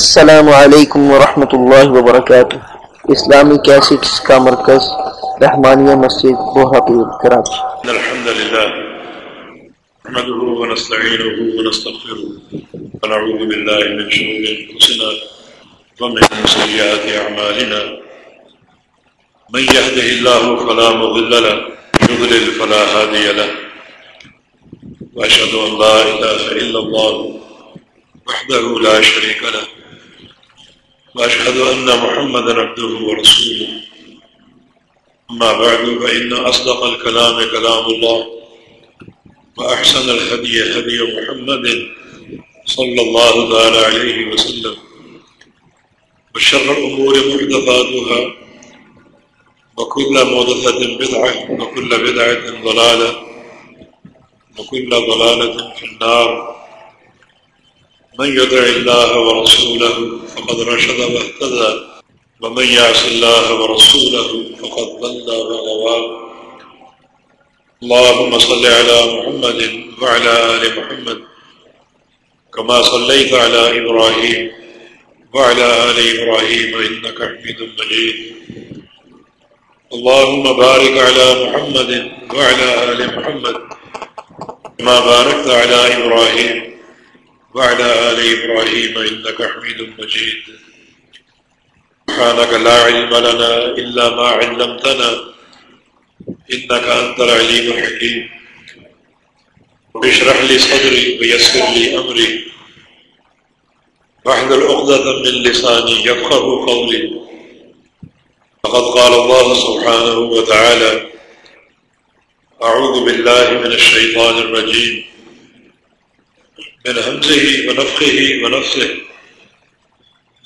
السلام علیکم ورحمۃ اللہ وبرکاتہ۔ اسلامی کیسٹس کا مرکز، رحمانیہ مسجد بوہاپور کراچی الحمد لله نحمده ونستعينه ونستغفره ونعوذ بالله من شرور انفسنا ومن سيئات اعمالنا۔ من يهده الله فلا مضل له يضلل فلا هادي له۔ واشهد ان لا اله الا الله وحده لا شريك له۔ وأشهد أن محمد عبده ورسوله. أما بعد، فإن أصدق الكلام كلام الله، وأحسن الهدي هدي محمد صلى الله تعالى عليه وسلم. وشر الأمور محدثاتها، وكل مودثة بدعة، وكل بدعة ضلالة، وكل ضلالة في النار. من يدع الله ورسوله فقد رشد واهتدى، ومن يعص الله ورسوله فقد ضل وغوى اللهم صل على محمد وعلى آل محمد كما صليت على إبراهيم وعلى آل إبراهيم إنك حميد مجيد. اللهم بارك على محمد وعلى آل محمد كما باركت على إبراهيم وعلى آل إبراهيم إنك حميد مجيد. سبحانك لا علم لنا إلا ما علمتنا. إنك أنت العليم الحكيم. واشرح لي صدري ويسر لي أمري. واحذر عقدة من لساني يفقه قولي. فقد قال الله سبحانه وتعالى أعوذ بالله من الشيطان الرجيم. من همزه ونفخه ونفسه.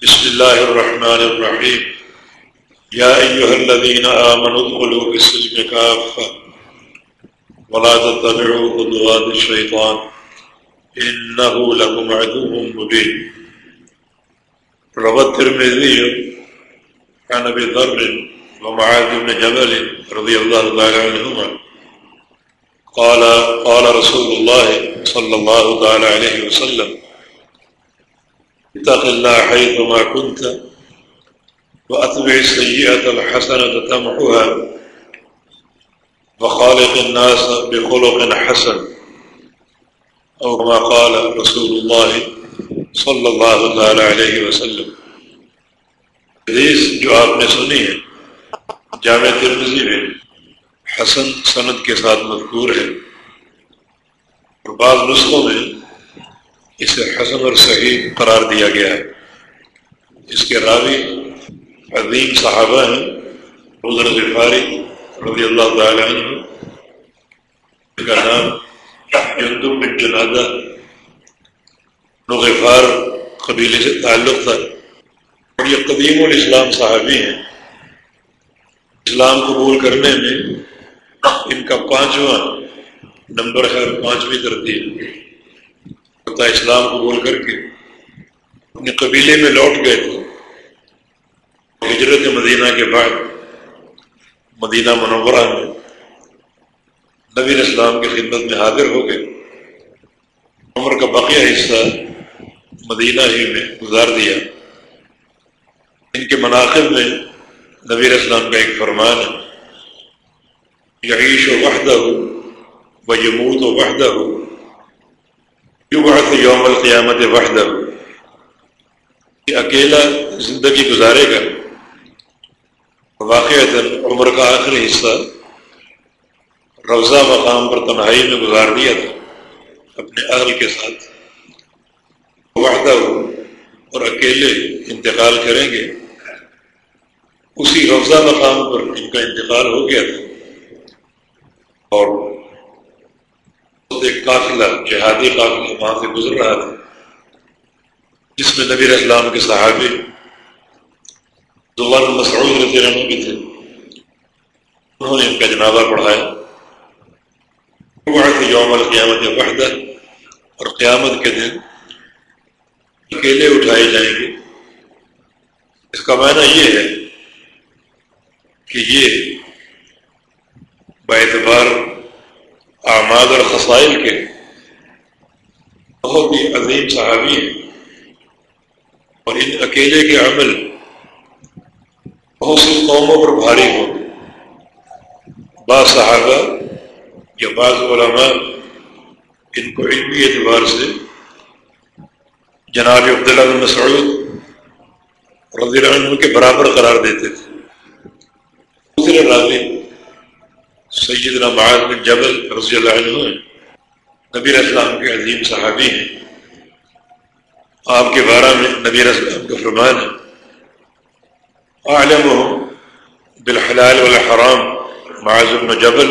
بسم الله الرحمن الرحيم. يا أيها الذين آمنوا ادخلوا في السلم كافة. ولا تتبعوا خطوات الشيطان. إنه لكم عدو مبين. روى الترمذي عن أبي ذر ومعاذ بن جبل رضي الله تعالى عنهما. قال قال رسول الله صلى الله تعالى عليه وسلم. اتق الله حيثما كنت وأتبع السيئة الحسنة تمحها وخالق الناس بخلق حسن. أو كما قال رسول الله صلى الله تعالى عليه وسلم. حدیث جو آپ نے سنی ہے، جامع ترمزی میں، حسن سند کے ساتھ مذکور ہے۔ اور بعض نسخوں میں اسے حسن اور صحیح قرار دیا گیا ہے۔ اس کے راوی عظیم صحابہ ہیں حضر غفاری رضی اللہ تعالی عنہ۔ کا نام جندب بن جنادہ نغفار قبیلے سے تعلق تھا۔ اور یہ قدیم الاسلام صحابی ہیں۔ اسلام قبول کرنے میں ان کا پانچواں نمبر ہے پانچویں ترتیب اسلام قبول کر کے اپنے قبیلے میں لوٹ گئے۔ تھے ہجرت مدینہ کے بعد مدینہ منورہ میں نبی اسلام کی خدمت میں حاضر ہو گئے۔ عمر کا بقیہ حصہ مدینہ ہی میں گزار دیا۔ ان کے مناقب میں نبی اسلام کا ایک فرمان ہے یعیش و وحدہ۔ ہو و یموت و وحدہ ہو یوں یوم القیامت وحدہ ہو کہ اکیلا زندگی گزارے گا. واقع عمر کا آخری حصہ روضہ مقام پر تنہائی میں گزار دیا تھا اپنے اہل کے ساتھ. وحدہ ہو اور اکیلے انتقال کریں گے. اسی روضہ مقام پر ان کا انتقال ہو گیا تھا. اور ایک قافلہ جہادی قافلہ وہاں سے گزر رہا تھا۔ جس میں نبی اسلام کے صحابی زبان مسعود رضی اللہ عنہ بھی تھے۔ انہوں نے ان کا جنازہ پڑھایا۔ یوم القیامت وحدہ، اور قیامت کے دن اکیلے اٹھائے جائیں گے۔ اس کا معنی یہ ہے کہ یہ اعتبار اعمال اور خسائل کے۔ بہت ہی عظیم صحابی ہیں۔ اور ان اکیلے کے عمل بہت سی قوموں پر بھاری ہوں۔ بعض صحابہ یا بعض علماء ان کو علمی اعتبار سے جناب عبداللہ بن مسعود رضی اللہ عنہ کے برابر قرار دیتے تھے۔ دوسرے راوی سیدنا معاذ بن جبل رضی اللہ عنہ نبی اسلام کے عظیم صحابی ہیں۔ آپ کے بارہ میں نبی اسلام کا فرمان ہے۔ عالم بالحلال والحرام، معاذ بن جبل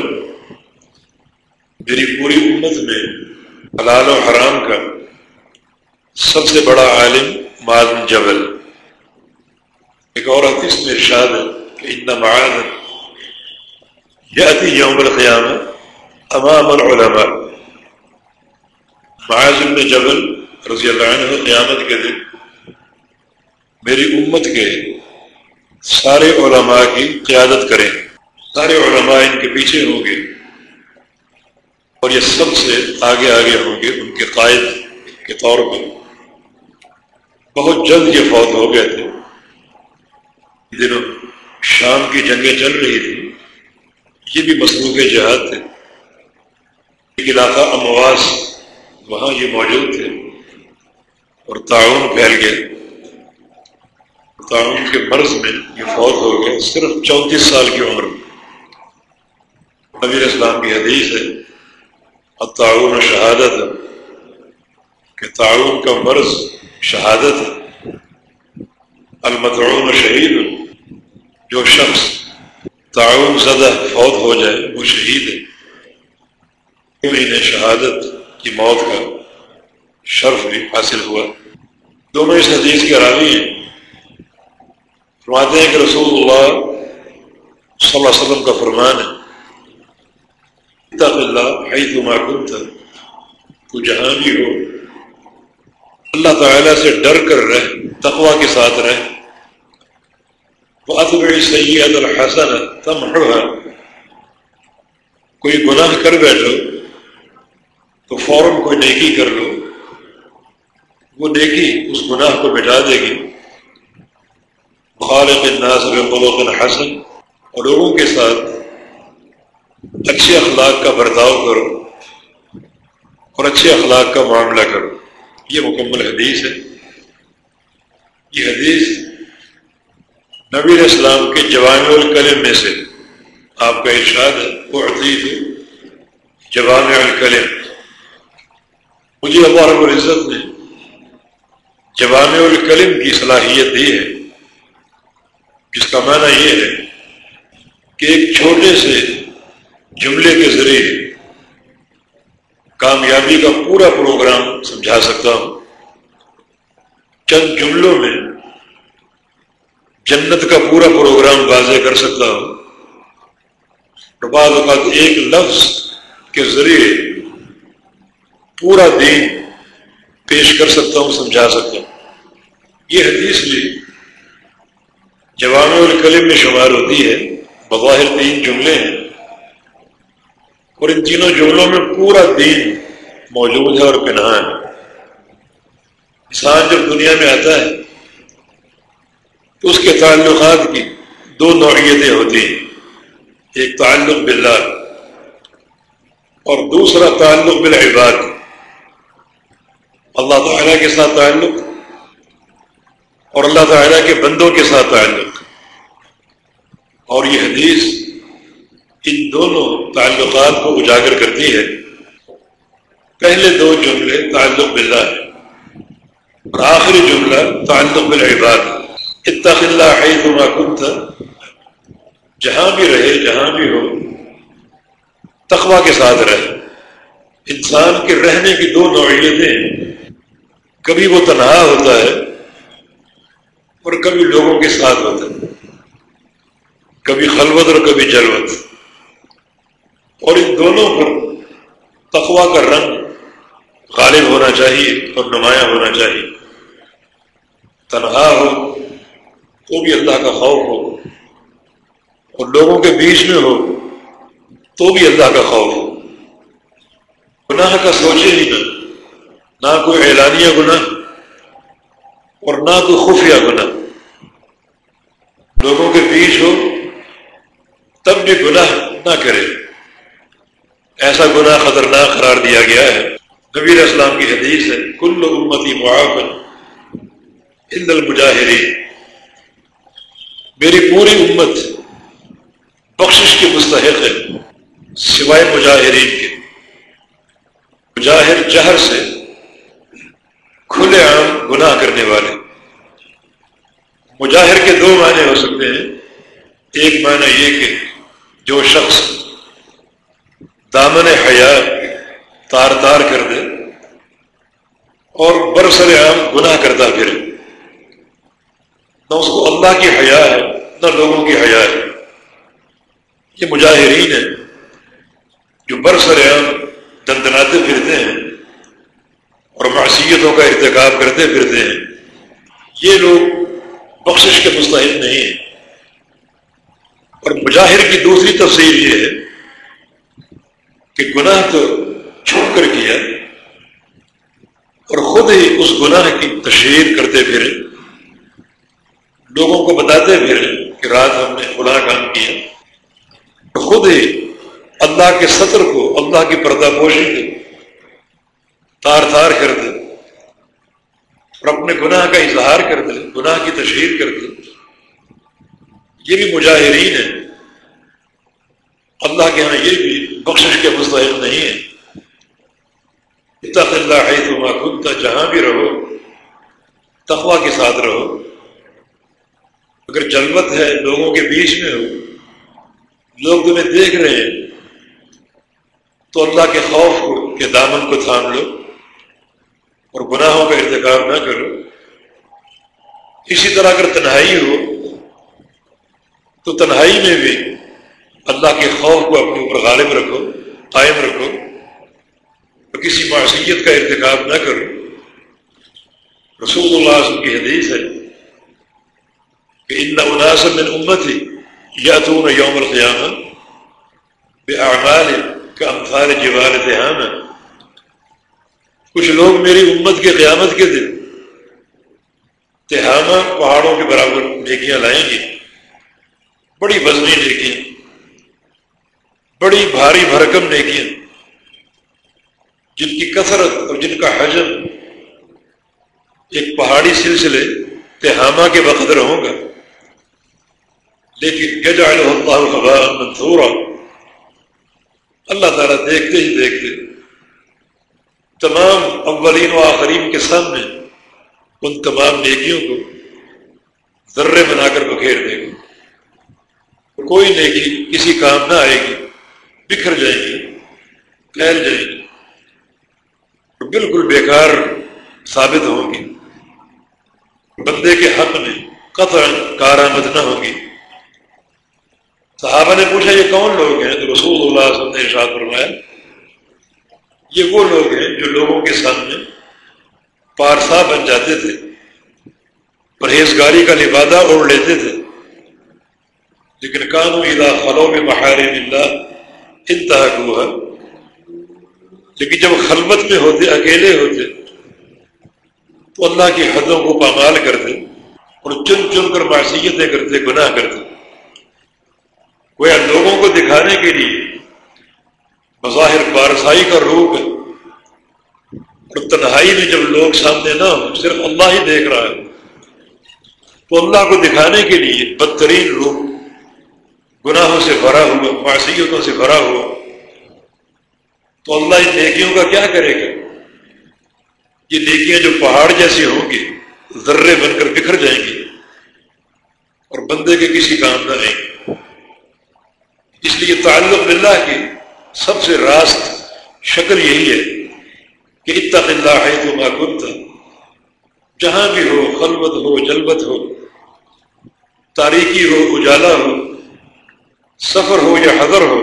میری پوری امت میں حلال و حرام کا سب سے بڑا عالم معاذ بن جبل۔ ایک اور حدیث میں ارشاد ہے کہ ان معاذ یاتی یوم القیام امام العلماء. معاذ بن جبل رضی اللہ عنہ قیامت کے دن میری امت کے سارے علماء کی قیادت کریں۔ سارے علماء ان کے پیچھے ہوں گے اور یہ سب سے آگے آگے ہوں گے ان کے قائد کے طور پر۔ بہت جلد یہ فوت ہو گئے تھے۔ دنوں شام کی جنگیں چل رہی تھی یہ بھی مصروف جہاد تھے۔ ایک علاقہ امواس وہاں یہ موجود تھے۔ اور تعاون پھیل گئے۔ تعاون کے مرض میں یہ فوت ہو گئے، صرف چونتیس سال کی عمر میں۔ نبی اسلام کی حدیث ہے اور تعاون شہادت، کہ تعاون کا مرض شہادت ہے۔ المتعون شہید، جو شخص تعاون زدہ فوت ہو جائے، وہ شہید ہے۔ انہیں شہادت کی موت کا شرف بھی حاصل ہوا۔ دونوں اس حدیث کے راوی ہیں۔ فرماتے ہیں کہ رسول اللہ صلی اللہ علیہ وسلم کا فرمان ہے اللہ حید معقوم تھا تو جہاں بھی ہو، اللہ تعالیٰ سے ڈر کر رہ تقوا کے ساتھ رہ۔ بڑی سید الحسن تم کوئی گناہ کر بیٹھو، تو فوراً کوئی نیکی کر لو، وہ نیکی اس گناہ کو مٹا دے گی۔ خالق ناصر قلوق الحسن اور لوگوں کے ساتھ اچھے اخلاق کا برتاؤ کرو اور اچھے اخلاق کا معاملہ کرو۔ یہ مکمل حدیث ہے۔ یہ حدیث نبی اسلام کے جوان الکلم میں سے آپ کا ارشاد ہے وہ عزیز جوان الکلم مجھے اللہ رب العزت نے جوان الکلم کی صلاحیت دی ہے۔ جس کا معنی یہ ہے کہ ایک چھوٹے سے جملے کے ذریعے کامیابی کا پورا پروگرام سمجھا سکتا ہوں۔ چند جملوں میں جنت کا پورا پروگرام واضح کر سکتا ہوں۔ بعض اوقات ایک لفظ کے ذریعے پورا دین پیش کر سکتا ہوں، سمجھا سکتا ہوں۔ یہ حدیث بھی جوان الکلم میں شمار ہوتی ہے، بظاہر تین جملے ہیں۔ اور ان تینوں جملوں میں پورا دین موجود ہے اور پناہ ہے۔ انسان جب دنیا میں آتا ہے تو اس کے تعلقات کی دو نوعیتیں ہوتی ہیں۔ ایک تعلق باللہ اور دوسرا تعلق بالعباد۔ اللہ تعالیٰ کے ساتھ تعلق اور اللہ تعالیٰ کے بندوں کے ساتھ تعلق۔ اور یہ حدیث ان دونوں تعلقات کو اجاگر کرتی ہے۔ پہلے دو جملے تعلق باللہ اور آخری جملہ تعلق بالعباد۔ اتخ اللہ حیثما کنت۔ جہاں بھی رہے، جہاں بھی ہو، تقوی کے ساتھ رہے۔ انسان کے رہنے کی دو نوعیتیں کبھی وہ تنہا ہوتا ہے اور کبھی لوگوں کے ساتھ ہوتا ہے۔ کبھی خلوت اور کبھی جلوت۔ اور ان دونوں پر تقوا کا رنگ غالب ہونا چاہیے اور نمایاں ہونا چاہیے۔ تنہا ہو تو بھی اللہ کا خوف ہو اور لوگوں کے بیچ میں ہو تو بھی اللہ کا خوف ہو۔ گناہ کا سوچے ہی نہ۔ نہ کوئی اعلانیہ گناہ اور نہ تو خفیہ گناہ۔ لوگوں کے بیچ ہو، تب بھی گناہ نہ کرے۔ ایسا گناہ خطرناک قرار دیا گیا ہے۔ نبیر اسلام کی حدیث ہے، کل امتی معاون ہند المجاہرین۔ میری پوری امت بخشش کے مستحق ہے، سوائے مجاہرین کے۔ مجاہر جہر سے کھلے عام گناہ کرنے والے۔ مجاہر کے دو معنی ہو سکتے ہیں۔ ایک معنی یہ کہ جو شخص دامن حیات تار تار کر دے اور برسر عام گناہ کرتا پھر نہ اس کو اللہ کی حیا ہے، نہ لوگوں کی حیا ہے۔ یہ مجاہرین ہیں جو برسر عام دندناتے پھرتے ہیں اور معصیتوں کا ارتکاب کرتے پھرتے ہیں۔ یہ لوگ بخشش کے مستحق نہیں ہیں۔ اور مجاہر کی دوسری تفصیل یہ ہے کہ گناہ تو چھپ کر کیا اور خود ہی اس گناہ کی تشہیر کرتے پھرے۔ لوگوں کو بتاتے پھرے کہ رات ہم نے گناہ کام کیا۔ خود ہی اللہ کے سطر کو اللہ کی پردہ پوشی کو تار تار کر دے اور اپنے گناہ کا اظہار کر دے گناہ کی تشہیر کر دے یہ بھی مجاہرین ہیں۔ اللہ کے ہاں یہ بھی بخشش کے مستحق نہیں ہے اتق اللہ ہے تم خود جہاں بھی رہو تقوا کے ساتھ رہو۔ اگر جلوت ہے لوگوں کے بیچ میں ہو، لوگ تمہیں دیکھ رہے ہیں، تو اللہ کے خوف کو، کے دامن کو تھام لو اور گناہوں کا ارتکاب نہ کرو۔ اسی طرح اگر تنہائی ہو، تو تنہائی میں بھی اللہ کے خوف کو اپنے اوپر غالب رکھو، قائم رکھو اور کسی معصیت کا ارتکاب نہ کرو۔ رسول اللہ وسلم کی حدیث ہے کہ ان اناسم من امت ہی یا تو نہ یوم القیام بے اعمال کا امثال جوال تہام ہے کچھ لوگ میری امت کے قیامت کے دن تہامہ پہاڑوں کے برابر نیکیاں لائیں گی بڑی وزنی نیکیاں، بڑی بھاری بھرکم نیکیاں، جن کی کثرت اور جن کا حجم ایک پہاڑی سلسلے تہامہ کے وقت رہوں گا لیکن اللہ خبا منصورا اللہ تعالیٰ دیکھتے ہی دیکھتے تمام اولین و آخرین کے سامنے ان تمام نیکیوں کو ذرے بنا کر بکھیر دے گا۔ کوئی نیکی کسی کام نہ آئے گی، بکھر جائیں گی، پھیل جائیں گی۔ بالکل بیکار ثابت ہوں گی۔ بندے کے حق میں قطع کارآمد نہ ہوگی صحابہ نے پوچھا، یہ کون لوگ ہیں؟ تو رسول اللہ علیہ وسلم نے ارشاد فرمایا، یہ وہ لوگ ہیں جو لوگوں کے سامنے پارسا بن جاتے تھے، پرہیزگاری کا لبادہ اوڑھ لیتے تھے. لیکن کانو ادا خلو میں محارم اللہ انتہا کو ہے لیکن جب خلبت میں ہوتے، اکیلے ہوتے، تو اللہ کی حدوں کو پامال کرتے اور چن چن کر معصیتیں کرتے، گناہ کرتے. گویا لوگوں کو دکھانے کے لیے بظاہر بارسائی کا روپ ہے اور تنہائی میں جب لوگ سامنے نہ ہو صرف اللہ ہی دیکھ رہا ہے۔ تو اللہ کو دکھانے کے لیے بدترین روپ گناہوں سے بھرا ہوا، معصیتوں سے بھرا ہوا۔ تو اللہ ان نیکیوں کا کیا کرے گا؟ یہ نیکیاں جو پہاڑ جیسی ہوں گی، ذرے بن کر بکھر جائیں گی اور بندے کے کسی کام نہ آئیں گے اس لیے تعلق اللہ کی سب سے راست شکل یہی ہے کہ اتق اللہ ہے تو معقوب جہاں بھی ہو، خلوت ہو جلبت ہو، تاریخی ہو، اجالا ہو، سفر ہو یا حضر ہو،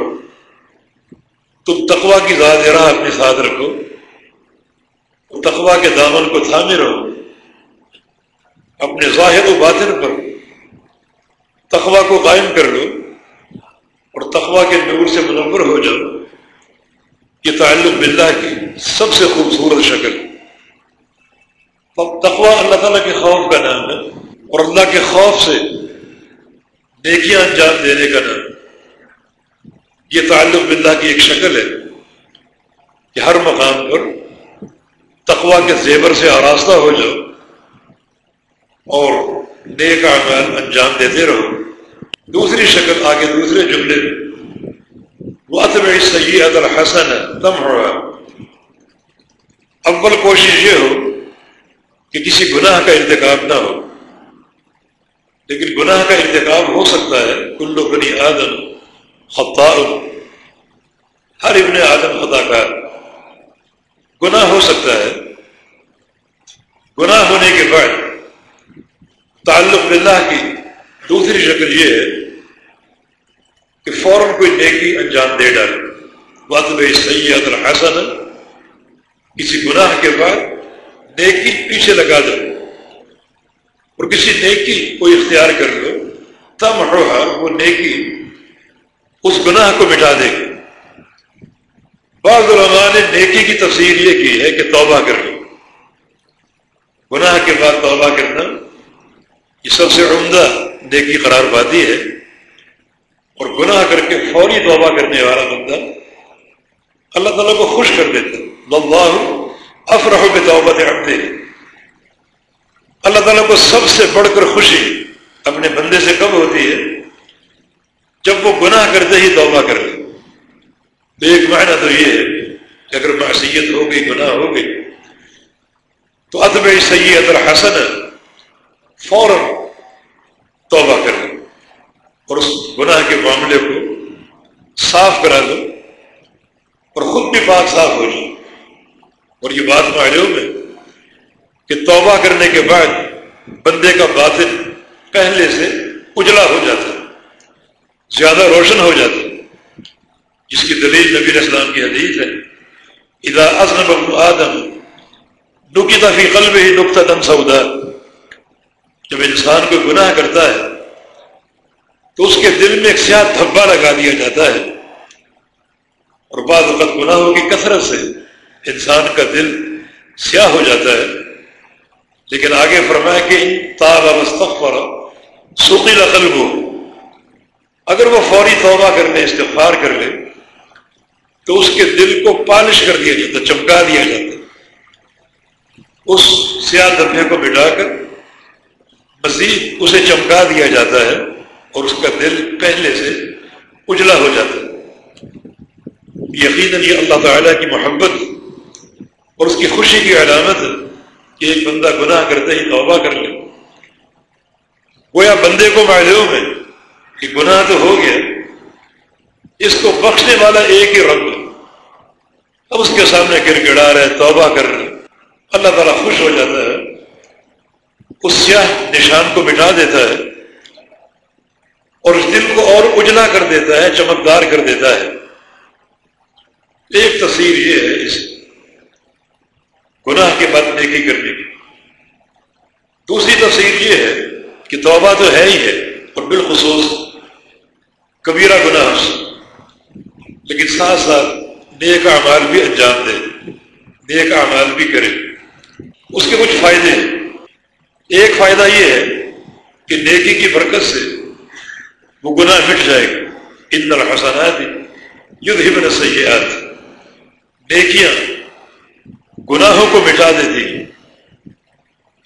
تم تقوا کی ذات راہ اپنے ساتھ رکھو تقوا کے دامن کو تھامے رہو، اپنے ظاہر و باطن پر تقوا کو قائم کر لو۔ تقوا کے نور سے منور ہو جاؤ۔ یہ تعلق باللہ کی سب سے خوبصورت شکل۔ تقوا اللہ تعالیٰ کے خوف کا نام ہے اور اللہ کے خوف سے نیکیاں انجام دینے کا نام۔ یہ تعلق باللہ کی ایک شکل ہے کہ ہر مقام پر تقوا کے زیور سے آراستہ ہو جاؤ اور نیک اعمال انجام دیتے رہو۔ دوسری شکل آگے دوسرے جملے میں۔ وہ میں سید الحسن تم ہو اول کوشش یہ ہو کہ کسی گناہ کا ارتکاب نہ ہو۔ لیکن گناہ کا ارتکاب ہو سکتا ہے۔ کلو بنی آدم خطا ہر ابن آدم خطا کا گناہ ہو سکتا ہے۔ گناہ ہونے کے بعد تعلق باللہ کی دوسری شکل یہ ہے کہ فوراً کوئی نیکی انجام دے ڈالے۔ بات بھائی سید الحسن، کسی گناہ کے بعد نیکی پیچھے لگا دو اور کسی نیکی کو اختیار کر لو تم روحا وہ نیکی اس گناہ کو مٹا دے۔ گی بعض علماء نے نیکی کی تفسیر یہ کی ہے کہ توبہ کر لو گناہ کے بعد توبہ کرنا یہ سب سے عمدہ نیکی قرار پاتی ہے اور گناہ کر کے فوری توبہ کرنے والا بندہ اللہ تعالیٰ کو خوش کر دیتا اللہ افرح بے توبت عبدے اللہ تعالیٰ کو سب سے بڑھ کر خوشی اپنے بندے سے کب ہوتی ہے؟ جب وہ گناہ کرتے ہی توبہ کر لے تو ایک معنی تو یہ ہے کہ اگر معصیت ہو گئی گناہ ہو گئی تو ادب سید الحسن فوراً توبہ کر لو اور اس گناہ کے معاملے کو صاف کرا لو اور خود بھی بات صاف ہو جائے اور یہ بات معلوم ہے کہ توبہ کرنے کے بعد بندے کا باطن پہلے سے اجلا ہو جاتا زیادہ روشن ہو جاتا جس کی دلیل نبی اسلام کی حدیث ہے ادا ازن آدم دکھی تفی قلب ہی دکھتا دم سودا جب انسان کو گناہ کرتا ہے، تو اس کے دل میں ایک سیاہ دھبا لگا دیا جاتا ہے۔ اور بعض وقت گناہوں کی کثرت سے انسان کا دل سیاہ ہو جاتا ہے۔ لیکن آگے فرمایا کہ تاب مستقفر سوقی قلب۔ ہو اگر وہ فوری توبہ کر لے استغفار کر لے، تو اس کے دل کو پالش کر دیا جاتا، چمکا دیا جاتا۔ اس سیاہ دھبے کو مٹا کر مزید اسے چمکا دیا جاتا ہے اور اس کا دل پہلے سے اجلا ہو جاتا ہے۔ یقیناً یہ اللہ تعالیٰ کی محبت اور اس کی خوشی کی علامت ہے کہ ایک بندہ گناہ کرتے ہی توبہ کر لے۔ گویا بندے کو معلوم ہے کہ گناہ تو ہو گیا، اس کو بخشنے والا ایک ہی رب ہے۔ اب اس کے سامنے گر گڑا رہے، توبہ کر رہے اللہ تعالیٰ خوش ہو جاتا ہے۔ اس سیاہ نشان کو مٹا دیتا ہے اور اس دل کو اور اجلا کر دیتا ہے، چمکدار کر دیتا ہے۔ ایک تصویر یہ ہے اس گناہ کے بعد نیکی کرنے کی۔ دوسری تصویر یہ ہے کہ توبہ تو ہے ہی ہے اور بالخصوص کبیرہ گناہ لیکن ساتھ ساتھ نیک اعمال بھی انجام دے، نیک اعمال بھی کرے۔ اس کے کچھ فائدے ہیں۔ ایک فائدہ یہ ہے کہ نیکی کی برکت سے وہ گناہ مٹ جائے گا۔ ان الحسنات یدھ ہی بن سیاحت نیکیاں گناہوں کو مٹا دیتی ہیں۔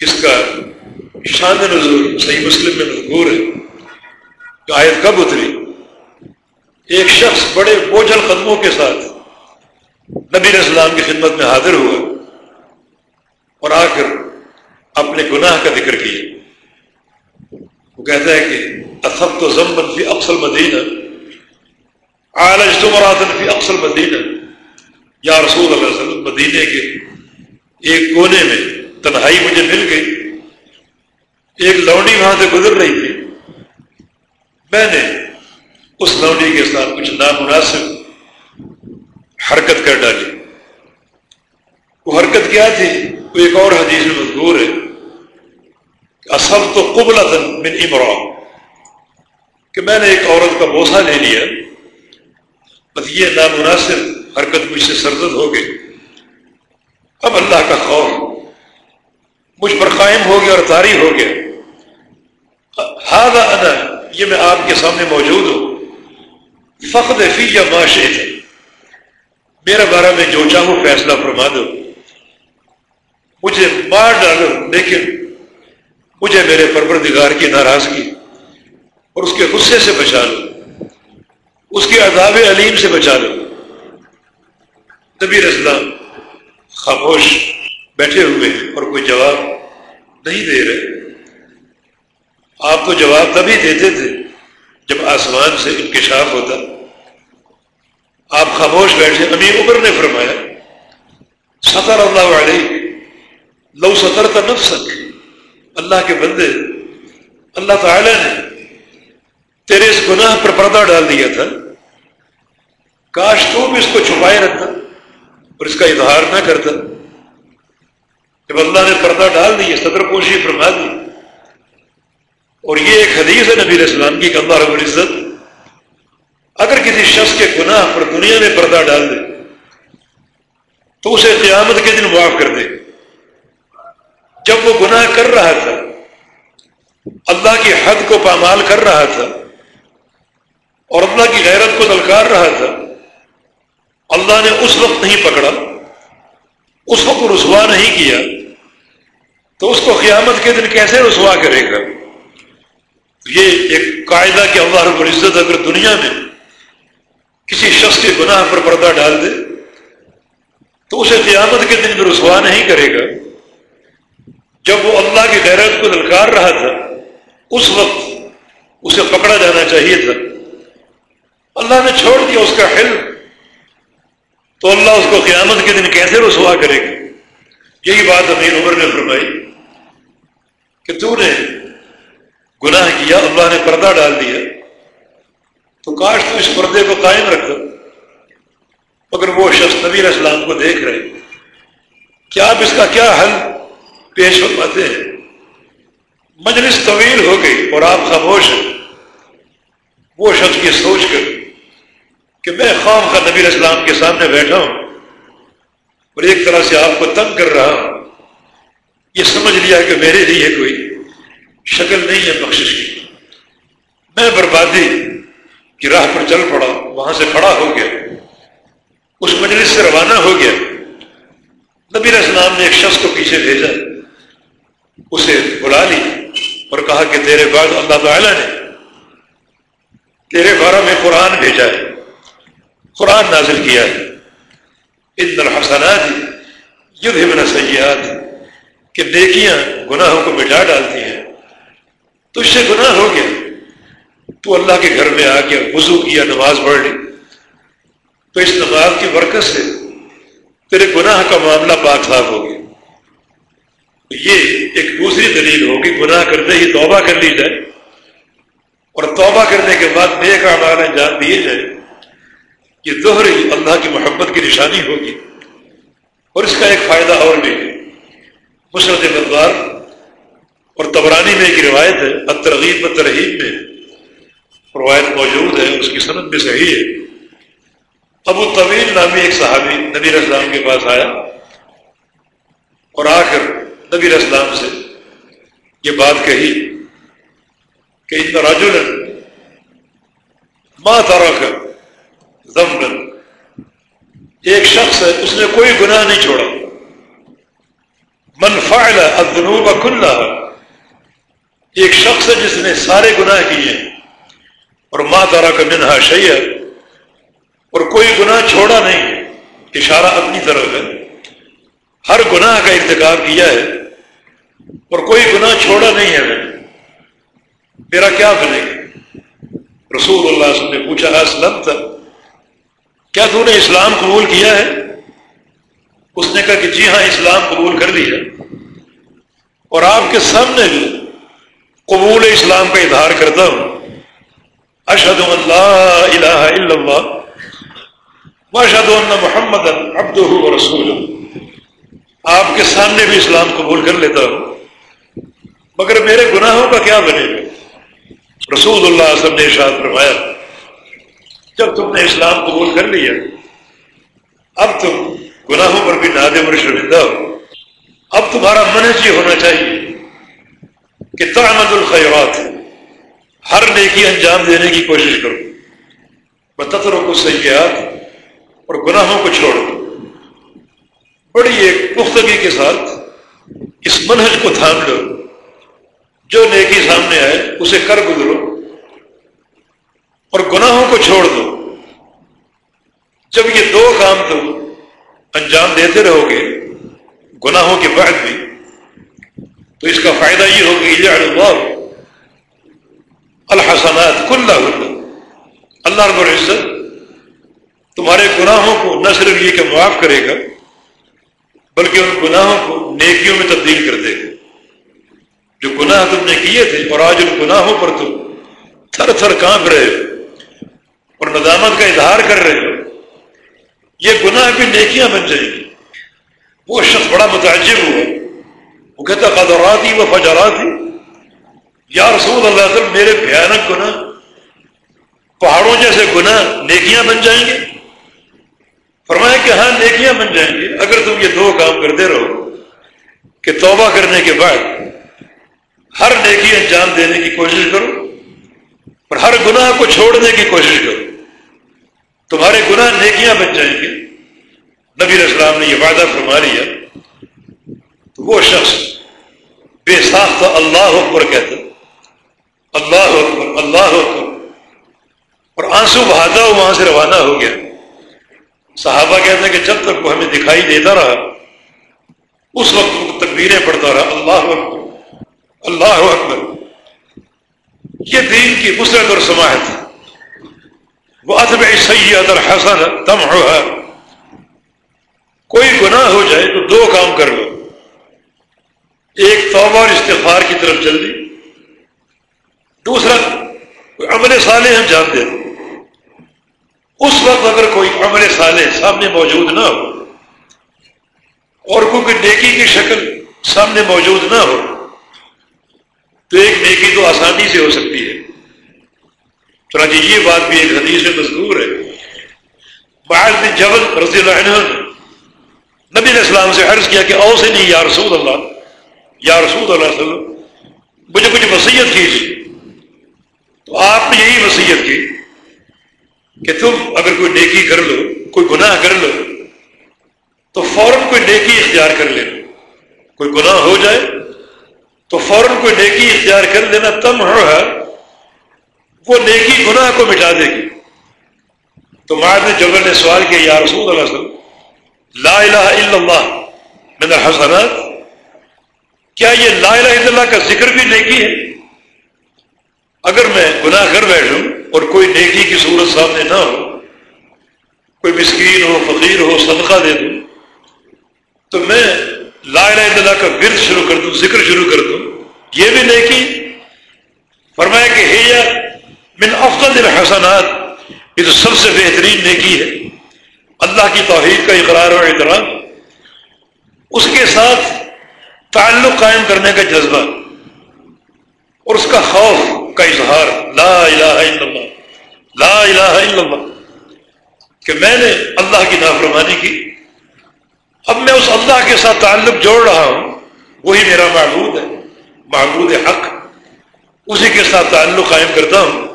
اس کا شان نظور صحیح مسلم میں مذکور ہے۔ کہ آیت کب اتری؟ ایک شخص بڑے بوجھل قدموں کے ساتھ نبی اسلام کی خدمت میں حاضر ہوا اور آ کر اپنے گناہ کا ذکر کیا۔ وہ کہتا ہے کہ اصب تو ضمن فی اکثر مدینہ عالج تو مراسن فی اکثر مدینہ یا رسول اللہ علیہ وسلم، مدینے کے ایک کونے میں تنہائی مجھے مل گئی۔ ایک لونڈی وہاں سے گزر رہی تھی۔ میں نے اس لونڈی کے ساتھ کچھ نامناسب حرکت کر ڈالی۔ وہ حرکت کیا تھی؟ وہ ایک اور حدیث میں مذکور ہے۔ اصل تو قبل من امرا کہ میں نے ایک عورت کا بوسہ لے لیا. بس یہ نامناسب حرکت مجھ سے سرزد ہو گئی. اب اللہ کا خوف مجھ پر قائم ہو گیا اور تاری ہو گیا. ہاں انا یہ میں آپ کے سامنے موجود ہوں. فخر فی یا معاشے میرا بارہ میں جو چاہوں فیصلہ فرما دو. مجھے مار ڈالو، لیکن مجھے میرے پروردگار کی ناراضگی اور اس کے غصے سے بچا لو، اس کے عذاب علیم سے بچا لو۔ نبی اسلام خاموش بیٹھے ہوئے ہیں اور کوئی جواب نہیں دے رہے۔ آپ تو جواب تبھی دیتے تھے جب آسمان سے انکشاف ہوتا۔ آپ خاموش بیٹھے، امیر عمر نے فرمایا سطر اللہ علیہ، لو سطر کا نفس اللہ کے بندے، اللہ تعالی نے تیرے اس گناہ پر پردہ ڈال دیا تھا۔ کاش تو بھی اس کو چھپائے رکھتا اور اس کا اظہار نہ کرتا۔ جب اللہ نے پردہ ڈال دی صدر پوشی فرما دی۔ اور یہ ایک حدیث ہے نبی السلام کی کہ اللہ رب العزت اگر کسی شخص کے گناہ پر دنیا میں پردہ ڈال دے، تو اسے قیامت کے دن معاف کر دے۔ جب وہ گناہ کر رہا تھا، اللہ کی حد کو پامال کر رہا تھا اور اللہ کی غیرت کو دلکار رہا تھا، اللہ نے اس وقت نہیں پکڑا، اس وقت رسوا نہیں کیا، تو اس کو قیامت کے دن کیسے رسوا کرے گا؟ یہ ایک قاعدہ کہ اللہ رب العزت اگر دنیا میں کسی شخص کے گناہ پر پردہ ڈال دے، تو اسے قیامت کے دن میں رسوا نہیں کرے گا۔ جب وہ اللہ کی غیرت کو دلکار رہا تھا، اس وقت اسے پکڑا جانا چاہیے تھا۔ اللہ نے چھوڑ دیا اس کا حلم۔ تو اللہ اس کو قیامت کے دن کیسے رسوا کرے گا؟ یہی بات امیر عمر نے فرمائی کہ تو نے گناہ کیا، اللہ نے پردہ ڈال دیا۔ تو کاش تو اس پردے کو قائم رکھو۔ مگر وہ شخص نبی اسلام کو دیکھ رہے۔ کیا آپ اس کا کیا حل؟ پیش فرماتے ہیں۔ مجلس طویل ہو گئی اور آپ خاموش ہیں۔ وہ شخص یہ سوچ کر کہ میں خام کا نبی اسلام کے سامنے بیٹھا ہوں اور ایک طرح سے آپ کو تنگ کر رہا ہوں۔ یہ سمجھ لیا کہ میرے لیے کوئی شکل نہیں ہے بخشش کی۔ میں بربادی کی راہ پر چل پڑا وہاں سے کھڑا ہو گیا۔ اس مجلس سے روانہ ہو گیا۔ نبی اسلام نے ایک شخص کو پیچھے بھیجا۔ اسے بلا لی اور کہا کہ تیرے بعد اللہ تعالی نے تیرے بارہ میں قرآن بھیجا ہے۔ قرآن نازل کیا ہے۔ ان الحسنات یدھ من سیاحت کہ نیکیاں گناہوں کو مٹا ڈالتی ہیں۔ تو اس سے گناہ ہو گیا۔ تو اللہ کے گھر میں آ کے وضو کیا، نماز پڑھ لی۔ تو اس نماز کی برکت سے تیرے گناہ کا معاملہ پاک صاف ہو گیا۔ یہ ایک دوسری دلیل ہوگی، گناہ کرتے ہی توبہ کر لی جائے۔ اور توبہ کرنے کے بعد نیک اعمال انجام دیے جائے۔ یہ دوہری اللہ کی محبت کی نشانی ہوگی۔ اور اس کا ایک فائدہ اور بھی ہے۔ مسرت مدوار اور تبرانی میں ایک روایت ہے ترغیب و ترغیب میں۔ روایت موجود ہے، اس کی صنعت بھی صحیح ہے۔ ابو طویل نامی ایک صحابی نبی اسلام کے پاس آیا اور آ کر نبی اسلام سے یہ بات کہی کہ ان راجول ماں تارا کر ضمن ایک شخص ہے، اس نے کوئی گناہ نہیں چھوڑا۔ من فعل الذنوب كلها ایک شخص ہے جس نے سارے گناہ کیے اور ماں تارا کا منہا شیئر اور کوئی گناہ چھوڑا نہیں۔ اشارہ اپنی طرف ہے۔ ہر گناہ کا ارتکاب کیا ہے۔ اور کوئی گناہ چھوڑا نہیں ہے میں۔ میرا کیا بنے؟ گا رسول اللہ وسلم نے پوچھا اسلم تھا کیا تو نے اسلام قبول کیا ہے؟ اس نے کہا کہ جی ہاں اسلام قبول کر لیا اور آپ کے سامنے بھی قبول اسلام کا اظہار کرتا ہوں۔ اشد اللہ الہ الا اللہ واشد اللہ محمد عبد رسول آپ کے سامنے بھی اسلام قبول کر لیتا ہوں۔ مگر میرے گناہوں کا کیا بنے گا؟ رسول اللہ وسلم نے ارشاد فرمایا، جب تم نے اسلام قبول کر لیا، اب تم گناہوں پر بھی نادم اور شرمندہ ہو۔ اب تمہارا منج جی یہ ہونا چاہیے کہ تعمد الخیرات، ہر نیکی انجام دینے کی کوشش کرو۔ بتروں کو سیاحت اور گناہوں کو چھوڑ دو بڑی ایک پختگی کے ساتھ اس منہج کو تھام لو۔ جو نیکی سامنے آئے، اسے کر گزرو اور گناہوں کو چھوڑ دو۔ جب یہ دو کام تم انجام دیتے رہو گے، گناہوں کے بعد بھی، تو اس کا فائدہ یہ ہوگا اللہ الحسنات کل اللہ رب العزت تمہارے گناہوں کو نہ صرف یہ کہ معاف کرے گا، بلکہ ان گناہوں کو نیکیوں میں تبدیل کر دے گا۔ جو گناہ تم نے کیے تھے اور آج ان گناہوں پر تم تھر تھر کانپ رہے ہو اور ندامت کا اظہار کر رہے ہو۔ یہ گناہ بھی نیکیاں بن جائیں گی۔ وہ شخص بڑا متعجب ہوا۔ وہ کہتا قدرات ہی وہ فجرات ہی یا رسول اللہ وسلم، میرے بھیانک گناہ، پہاڑوں جیسے گناہ نیکیاں بن جائیں گے؟ فرمایا کہ ہاں نیکیاں بن جائیں گے۔ اگر تم یہ دو کام کرتے رہو کہ توبہ کرنے کے بعد ہر نیکی انجام دینے کی کوشش کرو اور ہر گناہ کو چھوڑنے کی کوشش کرو۔ تمہارے گناہ نیکیاں بن جائیں گے نبی اسلام نے یہ وعدہ فرما لیا۔ تو وہ شخص بے ساختہ اللہ اکبر کہتا اللہ اکبر اللہ اکبر۔ اور آنسو بہاتا ہو وہاں سے روانہ ہو گیا۔ صحابہ کہتے ہیں کہ جب تک وہ ہمیں دکھائی دیتا رہا، اس وقت تکبیریں پڑھتا رہا، اللہ اکبر۔ اللہ اکبر۔ یہ دین کی مسرت اور سماعت وہ ادب سید الحسن تم کوئی گناہ ہو جائے تو دو کام کر لو۔ ایک توبہ اور استغفار کی طرف چل دی دوسرا عمل صالح ہم جان دے۔ اس وقت اگر کوئی عمل صالح سامنے موجود نہ ہو اور کوئی نیکی کی شکل سامنے موجود نہ ہو تو ایک نیکی تو آسانی سے ہو سکتی ہے۔ چنانچہ یہ بات بھی ایک حدیث میں مضبور ہے۔ بعض بن جبل رضی اللہ عنہ نبی علیہ السلام سے عرض کیا کہ او سے نہیں یا رسول اللہ، یا رسول اللہ صلی اللہ مجھے کچھ وسیعت کیجیے۔ تو آپ نے یہی وسیعت کی کہ تم اگر کوئی نیکی کر لو، کوئی گناہ کر لو، تو فوراً کوئی نیکی اختیار کر لے۔ کوئی گناہ ہو جائے تو فوراً کوئی نیکی اختیار کر لینا، تم ہے، وہ نیکی گناہ کو مٹا دے گی۔ تو نے جبر نے سوال کیا، یا رسول اللہ علیہ وسلم، لا الہ الا اللہ من الحسنات، کیا یہ لا الہ الا اللہ کا ذکر بھی نیکی ہے؟ اگر میں گناہ کر بیٹھوں اور کوئی نیکی کی صورت سامنے نہ ہو، کوئی مسکین ہو، فقیر ہو، صدقہ دے دوں، تو میں لا الہ الا اللہ کا ورد شروع کر دوں، ذکر شروع کر دوں۔ یہ بھی نیکی فرمایا کہ ہے من افضل الحسنات، یہ تو سب سے بہترین نیکی ہے۔ اللہ کی توحید کا اقرار و احترام اس کے ساتھ تعلق قائم کرنے کا جذبہ اور اس کا خوف کا اظہار۔ لا الہ الا اللہ، لا الہ الا اللہ، کہ میں نے اللہ کی نافرمانی کی۔ اب میں اس اللہ کے ساتھ تعلق جوڑ رہا ہوں، وہی میرا معبود ہے، معبود حق۔ اسی کے ساتھ تعلق قائم کرتا ہوں۔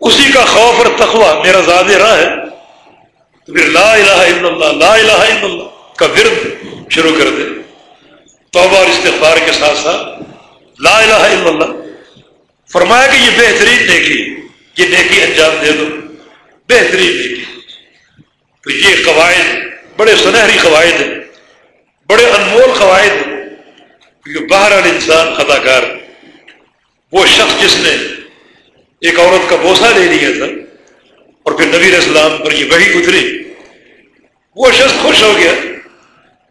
اسی کا خوف اور تخوہ میرا زیادہ راہ ہے۔ تو پھر لا الہ الا اللہ، لا الہ الا اللہ کا ورد شروع کر دے۔ توبہ اور استغفار کے ساتھ ساتھ لا الہ الا اللہ۔ فرمایا کہ یہ بہترین نیکی، یہ نیکی انجام دے دو۔ بہترین نیکی۔ تو یہ قواعد بڑے سنہری قواعد ہیں، بڑے انمول قواعد ہیں، کیونکہ باہر والا انسان خطا کار وہ شخص جس نے ایک عورت کا بوسہ لے لیا تھا اور پھر نبی اسلام پر یہ وہی اتری وہ شخص خوش ہو گیا۔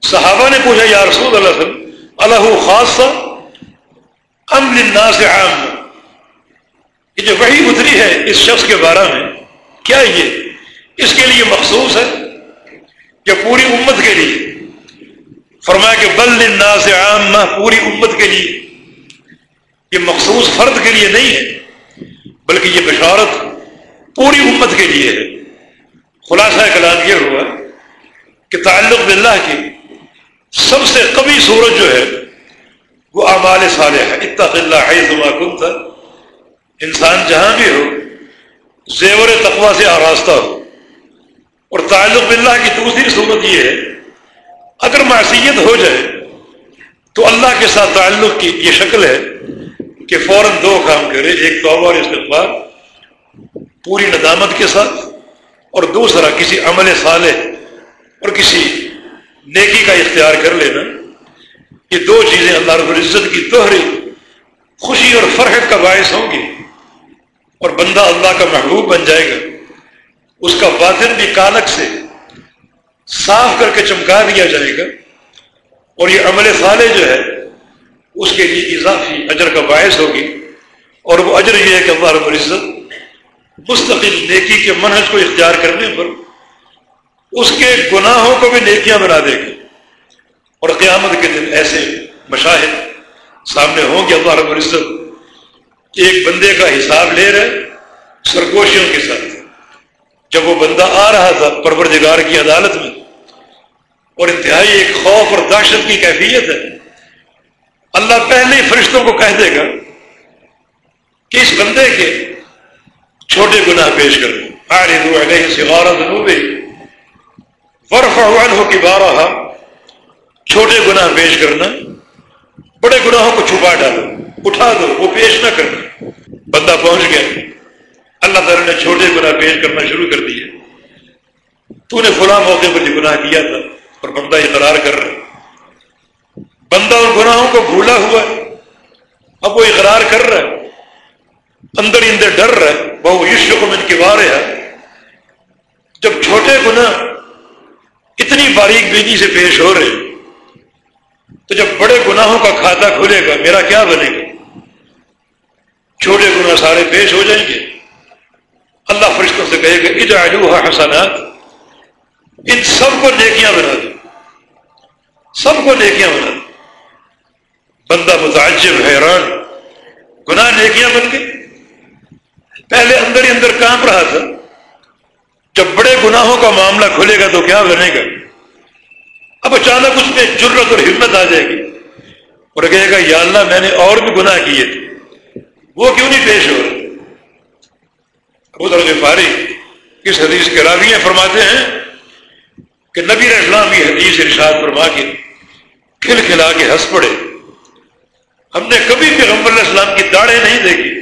صحابہ نے پوچھا، یا رسول اللہ صلی اللہ اللہ خاص ام للناس عام؟ یہ جو وہی اتری ہے اس شخص کے بارے میں، کیا یہ اس کے لیے مخصوص ہے؟ یا پوری امت کے لیے۔ فرمایا کہ بل للناس عام پوری امت کے لیے۔ یہ مخصوص فرد کے لیے نہیں ہے، بلکہ یہ بشارت پوری امت کے لیے ہے۔ خلاصہ کلام یہ ہوا کہ تعلق باللہ کی سب سے کبھی صورت جو ہے، وہ اعمال صالح ہے۔ اتق اللہ حیثما کنت۔ انسان جہاں بھی ہو، زیور تقوا سے آراستہ ہو۔ اور تعلق باللہ کی دوسری صورت یہ ہے، اگر معصیت ہو جائے تو اللہ کے ساتھ تعلق کی یہ شکل ہے کہ فوراً دو کام کرے، ایک توبہ اور استغفار پوری ندامت کے ساتھ، اور دوسرا کسی عمل صالح اور کسی نیکی کا اختیار کر لینا۔ یہ دو چیزیں اللہ رب العزت کی دوہری خوشی اور فرحت کا باعث ہوں گی اور بندہ اللہ کا محبوب بن جائے گا۔ اس کا باطن بھی کالک سے صاف کر کے چمکا دیا جائے گا اور یہ عمل صالح جو ہے، اس کے لیے اضافی اجر کا باعث ہوگی۔ اور وہ اجر یہ ہے کہ اللہ رب العزت مستقل نیکی کے منحج کو اختیار کرنے پر اس کے گناہوں کو بھی نیکیاں بنا دے گا۔ اور قیامت کے دن ایسے مشاہد سامنے ہوں گے۔ اللہ رب العزت ایک بندے کا حساب لے رہے سرگوشیوں کے ساتھ۔ جب وہ بندہ آ رہا تھا پروردگار کی عدالت میں، اور انتہائی ایک خوف اور دہشت کی کیفیت ہے، اللہ پہلے ہی فرشتوں کو کہہ دے گا کہ اس بندے کے چھوٹے گناہ پیش کر۔ ورف ہو کی بارہ چھوٹے گناہ پیش کرنا، بڑے گناہوں کو چھپا ڈالو، اٹھا دو، وہ پیش نہ کرنا۔ بندہ پہنچ گیا۔ اللہ تعالیٰ نے چھوٹے گناہ پیش کرنا شروع کر دیا تو نے فلاں موقع پر یہ گناہ کیا تھا اور بندہ اقرار کر رہا بندہ ان گناہوں کو بھولا ہوا ہے۔ اب وہ اقرار کر رہا ہے۔ اندر اندر ڈر رہا ہے۔ بہو عشق کو من کے بارے ہے۔ جب چھوٹے گناہ اتنی باریک بینی سے پیش ہو رہے تو جب بڑے گناہوں کا کھاتا کھلے گا، میرا کیا بنے گا؟ چھوٹے گناہ سارے پیش ہو جائیں گے۔ اللہ فرشتوں سے کہے گا اجعلوها حسنات ان سب کو نیکیاں بنا دو۔ سب کو نیکیاں بنا دو۔ بندہ متعجب، حیران، گناہ نیکیاں بن گئے پہلے اندر ہی اندر کانپ رہا تھا۔ جب بڑے گناہوں کا معاملہ کھلے گا تو کیا بنے گا؟ اب اچانک اس میں جرت اور ہمت آ جائے گی۔ اور کہے گا، یا اللہ، میں نے اور بھی گناہ کیے۔ تھے وہ کیوں نہیں پیش ہو رہا رہے ادھر فاری کس حدیث کے راوی فرماتے ہیں کہ نبی اسلام کی حدیث ارشاد فرما کے کھل کھلا کے ہنس پڑے۔ ہم نے کبھی بھی علیہ السلام کی داڑھیں نہیں دیکھی۔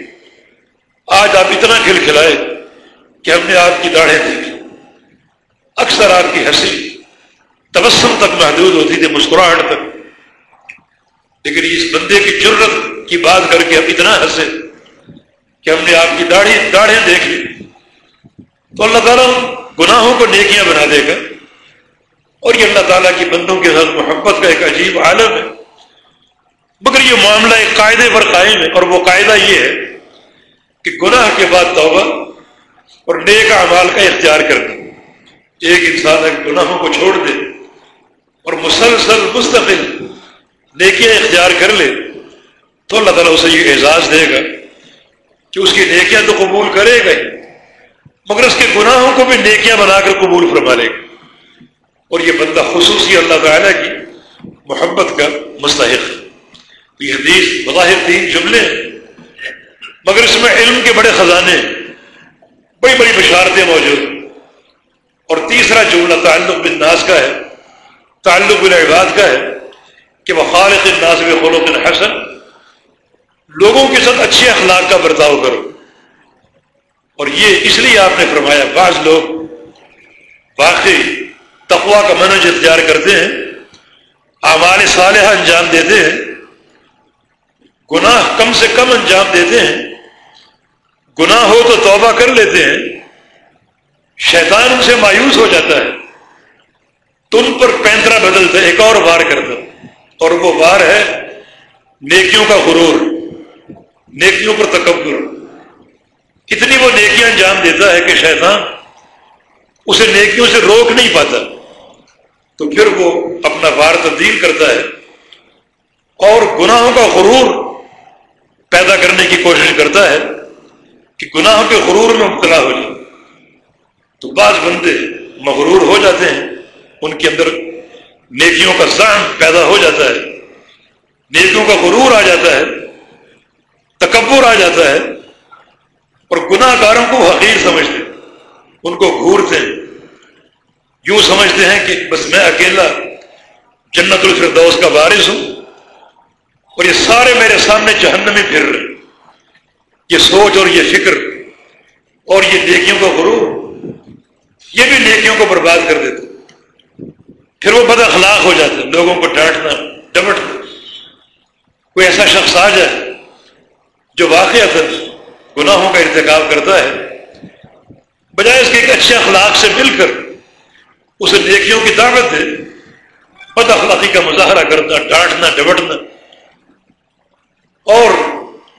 آج آپ اتنا کھل کھلائے کہ ہم نے آپ کی داڑھیں دیکھی۔ اکثر آپ کی ہنسی تبسم تک محدود ہوتی تھی، مسکراہٹ تک۔ لیکن اس بندے کی جرت کی بات کر کے اب اتنا ہنسے۔ کہ ہم نے آپ کی داڑھی داڑھیں دیکھ لی۔ تو اللہ تعالیٰ گناہوں کو نیکیاں بنا دے گا۔ اور یہ اللہ تعالیٰ کی بندوں کے ساتھ محبت کا ایک عجیب عالم ہے۔ مگر یہ معاملہ ایک قاعدے پر قائم ہے۔ اور وہ قاعدہ یہ ہے کہ گناہ کے بعد توبہ اور نیک اعمال کا اختیار کرنا۔ ایک انسان اگر گناہوں کو چھوڑ دے اور مسلسل مستقل نیکیاں اختیار کر لے تو اللہ تعالیٰ اسے یہ اعزاز دے گا۔ کہ اس کی نیکیاں تو قبول کرے گا ہی، مگر اس کے گناہوں کو بھی نیکیاں بنا کر قبول فرما لے گا۔ اور یہ بندہ خصوصی اللہ تعالیٰ کی محبت کا مستحق۔ یہ حدیث بظاہر تین جملے مگر اس میں علم کے بڑے خزانے بڑی بڑی بشارتیں موجود اور تیسرا جملہ تعلق بالناس کا ہے، تعلق بالعباد کا ہے، کہ وہ خالق الناس خلوق الحسن لوگوں کے ساتھ اچھے اخلاق کا برتاؤ کرو۔ اور یہ اس لیے آپ نے فرمایا، بعض لوگ واقعی تقوا کا منج اختیار کرتے ہیں، اعمال صالحہ انجام دیتے ہیں، گناہ کم سے کم انجام دیتے ہیں، گناہ ہو تو توبہ کر لیتے ہیں، شیطان ان سے مایوس ہو جاتا ہے۔ تو ان پر پینترا بدلتا ہے ایک اور وار کرتا اور وہ وار ہے نیکیوں کا غرور۔ نیکیوں پر تکبر۔ کتنی وہ نیکیاں انجام دیتا ہے کہ شیطان اسے نیکیوں سے روک نہیں پاتا۔ تو پھر وہ اپنا وار تبدیل کرتا ہے اور گناہوں کا غرور پیدا کرنے کی کوشش کرتا ہے کہ گناہوں کے غرور میں مبتلا ہو جائے۔ تو بعض بندے مغرور ہو جاتے ہیں، ان کے اندر نیکیوں کا ذہن پیدا ہو جاتا ہے، نیکیوں کا غرور آ جاتا ہے۔ تکبر آ جاتا ہے اور گناہ گاروں کو حقیر سمجھتے ان کو گھورتے یوں سمجھتے ہیں کہ بس میں اکیلا جنت الفردوس کا وارث ہوں اور یہ سارے میرے سامنے جہنم میں پھر رہے یہ سوچ اور یہ فکر اور یہ نیکیوں کا غرور، یہ بھی نیکیوں کو برباد کر دیتے پھر وہ بد اخلاق ہو جاتے لوگوں کو ڈانٹنا ڈبٹنا کوئی ایسا شخص آ جائے جو واقع گناہوں کا ارتکاب کرتا ہے، بجائے اس کے ایک اچھے اخلاق سے مل کر اسے نیکیوں کی دعوت دے، بد اخلاقی کا مظاہرہ کرنا، ڈانٹنا، ڈبٹنا، اور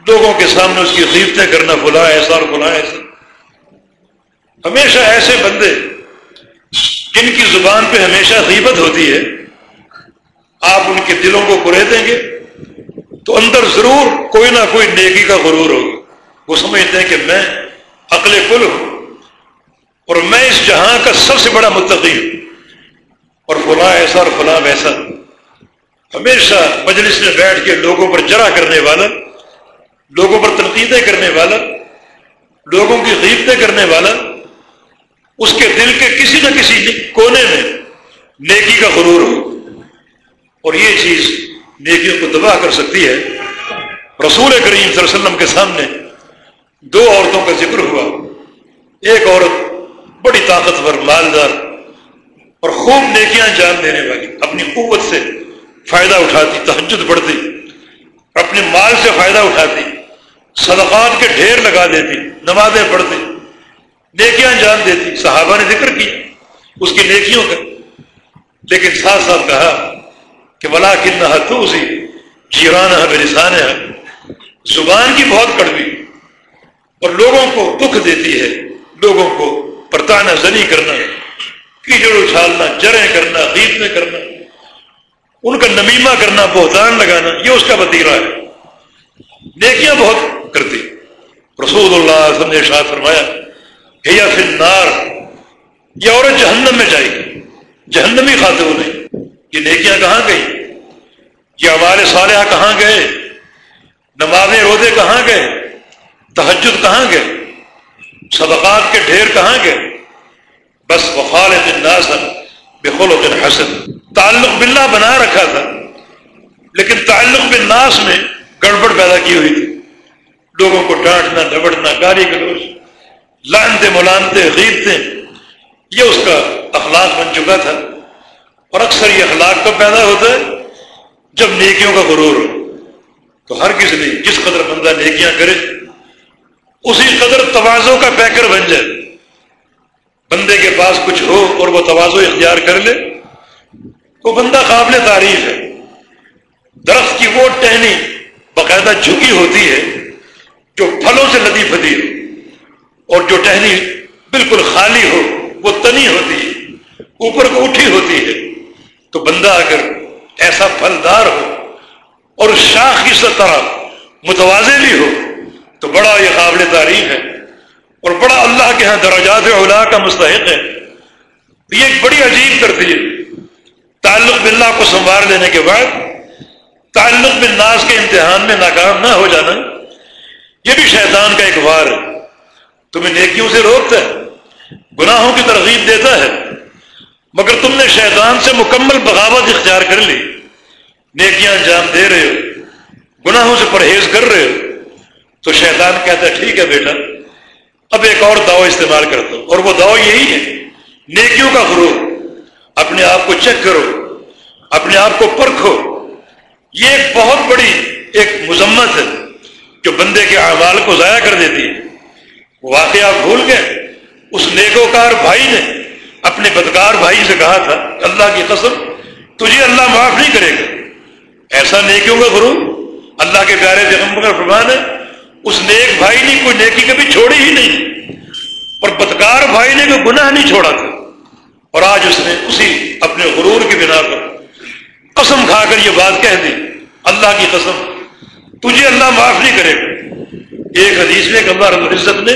لوگوں کے سامنے اس کی قیمتیں کرنا بلا ایسا اور بلا ایسا۔ ہمیشہ ایسے بندے جن کی زبان پہ ہمیشہ غیبت ہوتی ہے، آپ ان کے دلوں کو کرے دیں گے تو اندر ضرور کوئی نہ کوئی نیکی کا غرور ہوگا۔ وہ سمجھتے ہیں کہ میں عقل کل ہوں اور میں اس جہاں کا سب سے بڑا متقی ہوں۔ اور فلاں ایسا اور فلاں ویسا۔ ہمیشہ مجلس میں بیٹھ کے لوگوں پر جرا کرنے والا، لوگوں پر تنقیدیں کرنے والا، لوگوں کی غیبتیں کرنے والا، اس کے دل کے کسی نہ کسی کونے میں نیکی کا غرور ہو۔ اور یہ چیز نیکیوں کو تباہ کر سکتی ہے۔ رسول کریم صلی اللہ علیہ وسلم کے سامنے دو عورتوں کا ذکر ہوا۔ ایک عورت بڑی طاقتور، مالدار اور خوب نیکیاں جان دینے والی، اپنی قوت سے فائدہ اٹھاتی، تہجد پڑھتی اپنے مال سے فائدہ اٹھاتی، صدقات کے ڈھیر لگا دیتی، نمازیں پڑھتی، نیکیاں جان دیتی۔ صحابہ نے ذکر کی اس کی نیکیوں کا، لیکن ساتھ ساتھ کہا کہ بلا کن تو جیران ہے بلسان ہے زبان کی بہت کڑوی، اور لوگوں کو دکھ دیتی ہے۔ لوگوں کو پرتانا، زنی کرنا کیچڑ اچھالنا، جریں کرنا غیب میں کرنا، ان کا نمیمہ کرنا، بہتان لگانا، یہ اس کا وطیرہ ہے۔ نیکیاں بہت کرتی۔ رسول اللہ نے شاہ فرمایا یا پھر نار یہ عورت جہنم میں جائے گی۔ جہنمی خاتون ہے۔ یہ نیکیاں کہاں گئی یہ ہمارے صالحہ کہاں گئے؟ نمازیں روزے کہاں گئے؟ تحجد کہاں گئے؟ صدقات کے ڈھیر کہاں گئے؟ بس وفال الناس بخل حسن۔ تعلق باللہ بنا رکھا تھا، لیکن تعلق بالناس میں گڑبڑ پیدا کی ہوئی تھی۔ لوگوں کو ڈانٹنا ڈبڑنا گالی گلوچ، لانتے ملانتے غیبتے یہ اس کا اخلاق بن چکا تھا۔ اور اکثر یہ اخلاق کب پیدا ہوتا ہے جب نیکیوں کا غرور ہو۔ تو ہر کسی نے جس قدر بندہ نیکیاں کرے، اسی قدر توازوں کا پیکر بن جائے۔ بندے کے پاس کچھ ہو اور وہ توازو اختیار کر لے وہ بندہ قابل تعریف ہے۔ درخت کی وہ ٹہنی باقاعدہ جھکی ہوتی ہے جو پھلوں سے لدی پھدی ہو اور جو ٹہنی بالکل خالی ہو، وہ تنی ہوتی ہے، اوپر کو اٹھی ہوتی ہے۔ تو بندہ اگر ایسا پھلدار ہو اور شاخ کی طرح متوازے بھی ہو، تو بڑا یہ قابل تعریف ہے اور بڑا اللہ کے ہاں درجات اولا کا مستحق ہے۔ یہ ایک بڑی عجیب کرتی ہے۔ تعلق باللہ کو سنوار لینے کے بعد تعلق بالناس کے امتحان میں ناکام نہ ہو جانا، یہ بھی شیطان کا ایک وار ہے۔ تمہیں نیکیوں سے روکتا ہے، گناہوں کی ترغیب دیتا ہے۔ مگر تم نے شیطان سے مکمل بغاوت اختیار کر لی۔ نیکیاں انجام دے رہے ہو، گناہوں سے پرہیز کر رہے ہو۔ تو شیطان کہتا ہے، ٹھیک ہے بیٹا، اب ایک اور دعو استعمال کرتا ہوں۔ اور وہ دعو یہی ہے، نیکیوں کا غرور۔ اپنے آپ کو چیک کرو، اپنے آپ کو پرکھو۔ یہ ایک بہت بڑی ایک مذمت ہے جو بندے کے اعمال کو ضائع کر دیتی ہے۔ واقعہ آپ بھول گئے، اس نیکوکار بھائی نے اپنے بدکار بھائی سے کہا تھا، اللہ کی قسم، تجھے اللہ معاف نہیں کرے گا۔ ایسا نیکیوں کا غرور اللہ کے پیارے پیغمبر کا فرمان ہے، اس نیک بھائی نے کوئی نیکی کبھی چھوڑی ہی نہیں۔ اور بدکار بھائی نے کوئی گناہ نہیں چھوڑا تھا۔ اور آج اس نے اسی اپنے غرور کی بنا پر قسم کھا کر یہ بات کہہ دی، اللہ کی قسم، تجھے اللہ معاف نہیں کرے گا۔ ایک حدیث میں اللہ رب العزت نے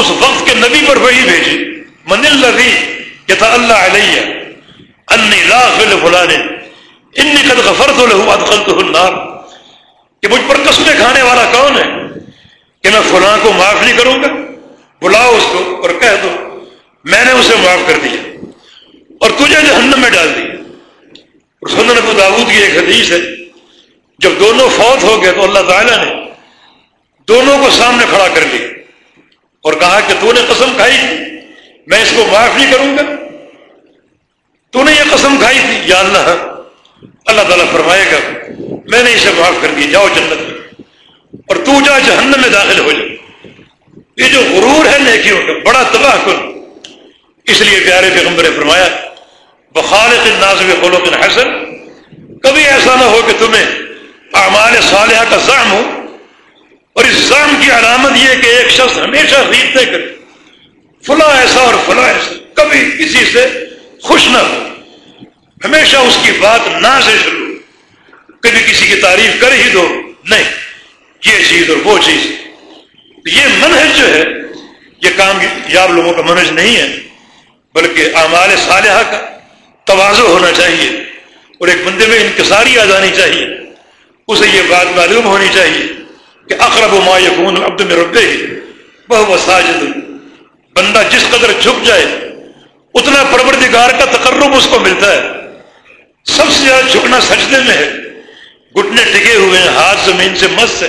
اس وقت کے نبی پر وہی بھیجی۔ من الذي کہ تھا اللہ علیہ انی لا فل فلانے انی قد غفرت له ادخلته النار. کہ مجھ پر قسمیں کھانے والا کون ہے؟ کہ میں فلاں کو معاف نہیں کروں گا؟ بلاؤ اس کو اور کہہ دو، میں نے اسے معاف کر دیا اور تجھے جہنم میں ڈال دیا اور سنن ابو داود کی ایک حدیث ہے، جب دونوں فوت ہو گئے تو اللہ تعالیٰ نے دونوں کو سامنے کھڑا کر لیا اور کہا کہ تو نے قسم کھائی۔ میں اس کو معاف نہیں کروں گا۔ تو نے یہ قسم کھائی تھی، یا اللہ اللہ تعالیٰ فرمائے گا، میں نے اسے معاف کر دیا، جاؤ جنت میں۔ اور تو جا جہنم میں داخل ہو جائے یہ جو غرور ہے نیکیوں کا، بڑا تباہ کن۔ اس لیے پیارے پیغمبر نے فرمایا، بخالق نازب خلوق حسن۔ کبھی ایسا نہ ہو کہ تمہیں اعمال صالحہ کا زام ہو۔ اور اس زام کی علامت یہ کہ ایک شخص ہمیشہ خریدتے کرے۔ فلاں ایسا اور فلاں ایسا۔ کبھی کسی سے خوش نہ ہو۔ ہمیشہ اس کی بات نہ سے شروع۔ کبھی کسی کی تعریف کر ہی دو۔ نہیں، یہ چیز اور وہ چیز۔ یہ منہج جو ہے، یہ کام یاب لوگوں کا منہج نہیں ہے، بلکہ اعمال صالحہ کا توازو ہونا چاہیے۔ اور ایک بندے میں انکساری آ جانی چاہیے۔ اسے یہ بات معلوم ہونی چاہیے کہ اقرب و ما یقون عبد میں ربے ہی وہ ساجد۔ بندہ جس قدر جھک جائے، اتنا پروردگار کا تقرب اس کو ملتا ہے۔ سب سے زیادہ جھکنا سجدے میں ہے۔ گھٹنے ٹکے ہوئے ہیں، ہاتھ زمین سے مست ہے۔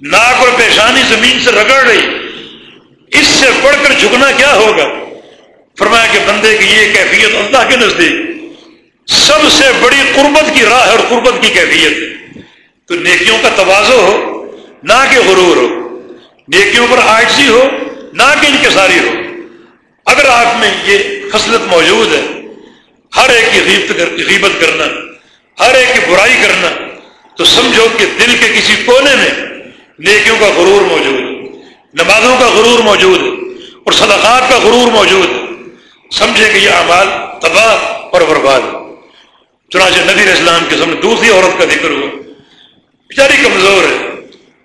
ناک اور پیشانی زمین سے رگڑ رہی۔ اس سے بڑھ کر جھکنا کیا ہوگا؟ فرمایا کہ بندے کی یہ کیفیت اللہ کے نزدیک۔ سب سے بڑی قربت کی راہ اور قربت کی کیفیت۔ ہے تو نیکیوں کا توازو ہو، نہ کہ غرور ہو۔ نیکیوں پر آجزی ہو نہ کہ انکساری ہو۔ اگر آپ میں یہ خصلت موجود ہے، ہر ایک کی غیبت کرنا، ہر ایک کی برائی کرنا، تو سمجھو کہ دل کے کسی کونے میں نیکیوں کا غرور موجود ہے، نمازوں کا غرور موجود ہے، اور صدقات کا غرور موجود ہے۔ سمجھے کہ یہ اعمال تباہ اور برباد ہے چنانچہ نبی اسلام کے سامنے دوسری عورت کا ذکر ہوا۔ بیچاری کمزور ہے،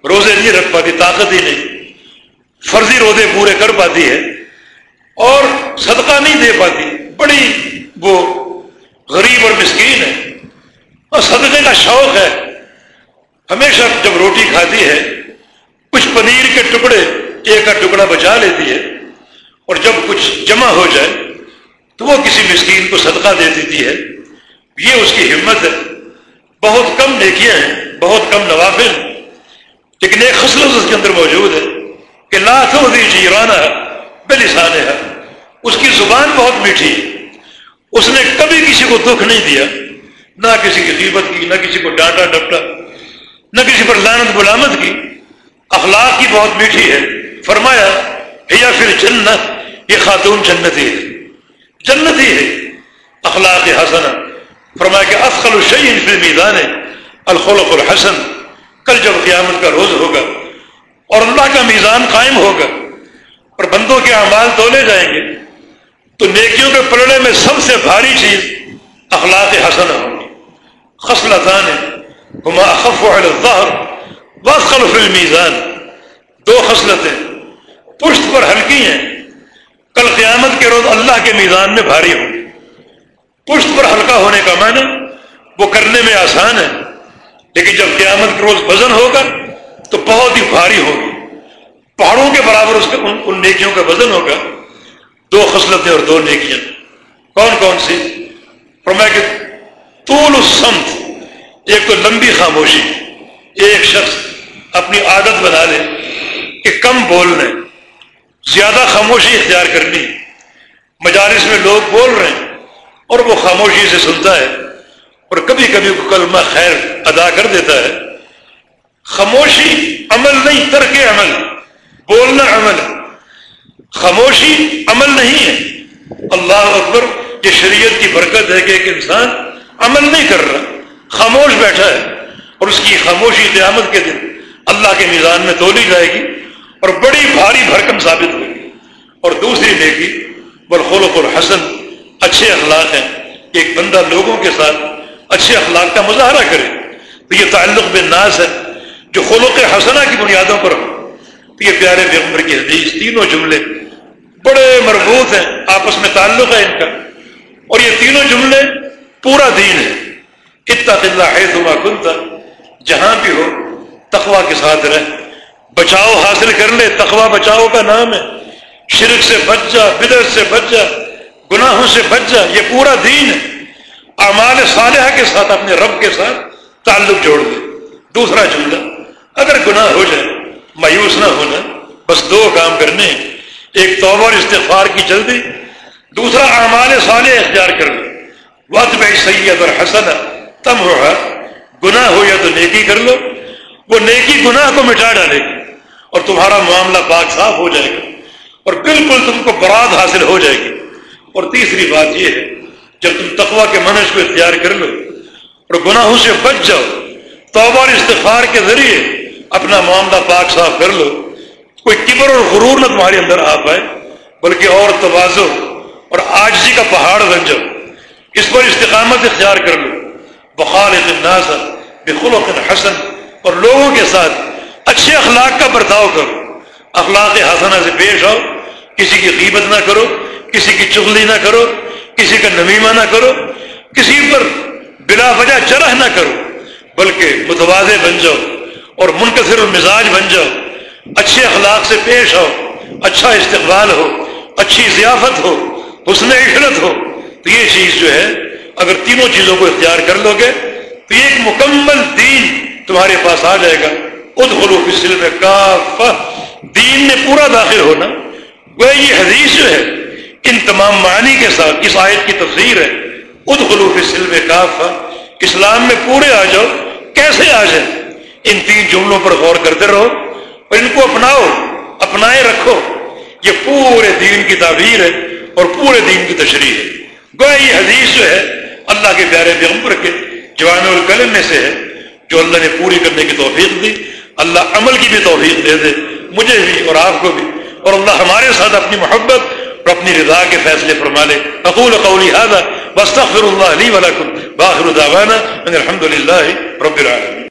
روزے نہیں رکھ پاتی، طاقت ہی نہیں۔ فرضی روزے پورے کر پاتی ہے اور صدقہ نہیں دے پاتی، بڑی وہ غریب اور مسکین ہے۔ اور صدقے کا شوق ہے۔ ہمیشہ جب روٹی کھاتی ہے، کچھ پنیر کے ٹکڑے، ایک کا ٹکڑا بچا لیتی ہے اور جب کچھ جمع ہو جائے، تو وہ کسی مسکین کو صدقہ دے دیتی ہے۔ یہ اس کی ہمت ہے۔ بہت کم نیکیاں ہیں، بہت کم نوافل، لیکن ایک خصلت اس کے اندر موجود ہے۔ کہ لاکھوں دی جیرانہ بے ہے۔ اس کی زبان بہت میٹھی اس نے کبھی کسی کو دکھ نہیں دیا۔ نہ کسی کی قیمت کی، نہ کسی کو ڈانٹا ڈپٹا، نہ کسی پر لانت غلامت کی۔ اخلاق کی بہت میٹھی ہے۔ فرمایا یا پھر جنت یہ خاتون جنتی ہے۔ جنتی ہے۔ اخلاق حسن فرمایا کہ افخل الشعین فی میدان الخلق الحسن۔ کل جب قیامت کا روز ہوگا اور اللہ کا میزان قائم ہوگا۔ اور بندوں کے اعمال تولے جائیں گے۔ تو نیکیوں کے پلڑے میں سب سے بھاری چیز اخلاق حسن ہوگی۔ خصلتان ہما اخف الظہر واسخل فی المیزان۔ دو خصلتیں پشت پر ہلکی ہیں۔ کل قیامت کے روز اللہ کے میزان میں بھاری ہوں۔ پشت پر ہلکا ہونے کا معنی وہ کرنے میں آسان ہے، لیکن جب قیامت کے روز وزن ہوگا تو بہت ہی بھاری ہوگی۔ پہاڑوں کے برابر اس ان, ان نیکیوں کا وزن ہوگا۔ دو خصلتیں اور دو نیکیاں۔ کون کون سی؟ فرمایا کہ طول السمت ایک تو لمبی خاموشی ایک شخص اپنی عادت بنا لے کہ کم بولنے زیادہ خاموشی اختیار کرنی۔ مجالس میں لوگ بول رہے ہیں اور وہ خاموشی سے سنتا ہے اور کبھی کبھی کلمہ خیر ادا کر دیتا ہے۔ خاموشی عمل نہیں، ترک عمل، بولنا عمل۔ ہے خاموشی عمل نہیں ہے۔ اللہ اکبر، یہ شریعت کی برکت ہے کہ ایک انسان عمل نہیں کر رہا، خاموش بیٹھا ہے اور اس کی خاموشی قیامت کے دن اللہ کے میزان میں تولی جائے گی اور بڑی بھاری بھرکم ثابت ہوگی اور دوسری نیکی بالخلق الحسن، اچھے اخلاق ہیں۔ ایک بندہ لوگوں کے ساتھ اچھے اخلاق کا مظاہرہ کرے تو یہ تعلق بے ناز ہے۔ جو خلق حسنہ کی بنیادوں پر ہو یہ پیارے پیغمبر کی حدیث تینوں جملے بڑے مربوط ہیں، آپس میں تعلق ہے ان کا۔ اور یہ تینوں جملے پورا دین ہے۔ اتنا اللہ ہے تما کنتا جہاں بھی ہو تقوا کے ساتھ رہ۔ بچاؤ حاصل کر لے تقوا بچاؤ کا نام ہے۔ شرک سے بچ جا بدر سے بچ جا، گناہوں سے بچ جا، یہ پورا دین ہے۔ اعمال صالحہ کے ساتھ، اپنے رب کے ساتھ تعلق جوڑ دے دوسرا جملہ۔ اگر گناہ ہو جائے، مایوس نہ ہونا، بس دو کام کرنے ہیں ایک توبہ اور استغفار کی جلدی، دوسرا اعمال صالح اختیار کر لو وقت میں سید اور حسن تم ہو گناہ ہو یا تو نیکی کر لو، وہ نیکی گناہ کو مٹا ڈالے گی اور تمہارا معاملہ پاک صاف ہو جائے گا، اور بالکل تم کو برات حاصل ہو جائے گی۔ اور تیسری بات یہ ہے، جب تم تقوا کے منش کو اختیار کر لو، اور گناہوں سے بچ جاؤ، توبہ اور استفار کے ذریعے اپنا معاملہ پاک صاف کر لو۔ کوئی کبر اور غرور نہ تمہارے اندر آ پائے، بلکہ اور توازو اور آجزی کا پہاڑ بن جاؤ اس پر استقامت اختیار کر لو۔ بخال الناس بخلق حسن، اور لوگوں کے ساتھ اچھے اخلاق کا برتاؤ کرو۔ اخلاق حسنہ سے پیش آؤ۔ کسی کی قیمت نہ کرو، کسی کی چغلی نہ کرو، کسی کا نمیمہ نہ کرو، کسی پر بلا وجہ چرح نہ کرو، بلکہ متوازے بن جاؤ۔ اور منقصر المزاج بن جاؤ۔ اچھے اخلاق سے پیش ہو اچھا استقبال ہو، اچھی ضیافت ہو، حسن عشرت ہو۔ تو یہ چیز جو ہے، اگر تینوں چیزوں کو اختیار کر لو گے، تو یہ ایک مکمل دین تمہارے پاس آ جائے گا۔ اد خلوف سلم کافہ۔ دین میں پورا داخل ہونا۔ وہ یہ حدیث جو ہے، ان تمام معنی کے ساتھ اس آیت کی تفسیر ہے۔ اد خلوف سلم کافہ۔ اسلام میں پورے آ جاؤ۔ کیسے آ جائیں؟ ان تین جملوں پر غور کرتے رہو اور ان کو اپناؤ، اپنائے رکھو۔ یہ پورے دین کی تعبیر ہے اور پورے دین کی تشریح ہے۔ گویا یہ حدیث جو ہے، اللہ کے پیارے پیغمبر کے جوان القلم میں سے ہے، جو اللہ نے پوری کرنے کی توفیق دی۔ اللہ عمل کی بھی توفیق دے دے، مجھے بھی اور آپ کو بھی۔ اور اللہ ہمارے ساتھ اپنی محبت اور اپنی رضا کے فیصلے فرما لے۔ اقول قولی هذا واستغفر الله لي ولكم باخر دعوانا ان الحمد لله رب العالمين